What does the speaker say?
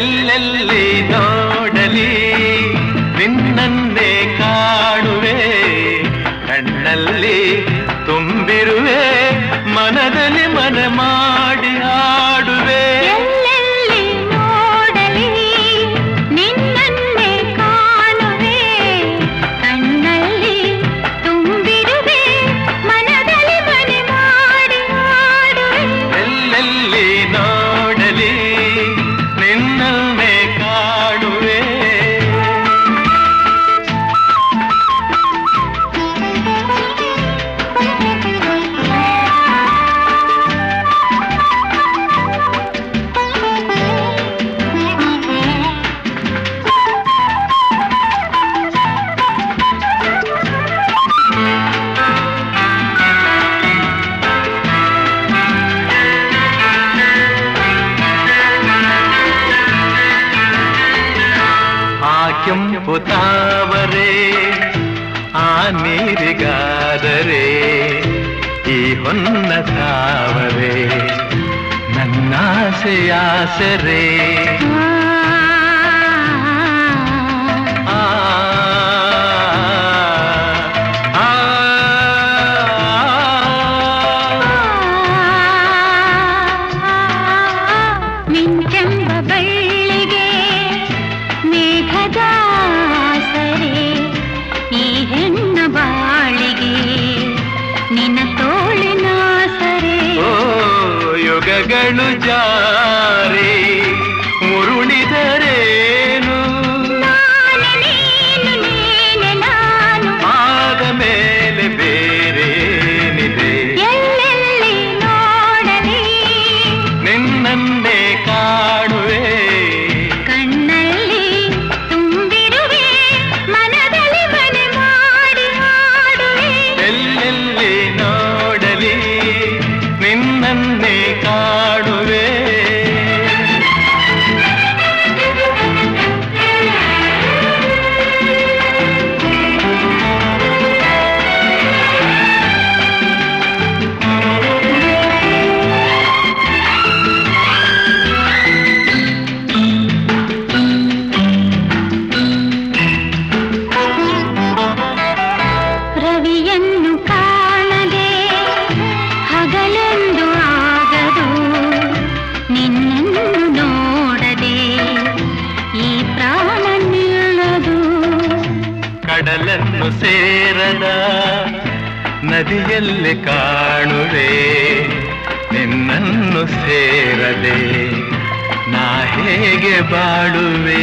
செல்லல்லேதான் ಕಿವಿಗಾದರೆ ಈ ಹೊನ್ನ ಧಾವವೇ ನನ್ನಾಸೆಯಾಸರೇ. ಹೇಳು ಜಾ ಕಡಲನ್ನು ಸೇರದ ನದಿಯಲ್ಲಿ ಕಾಣುವೆ ನಿನ್ನನ್ನು ಸೇರದೆ ನಾ ಹೇಗೆ ಬಾಳುವೆ?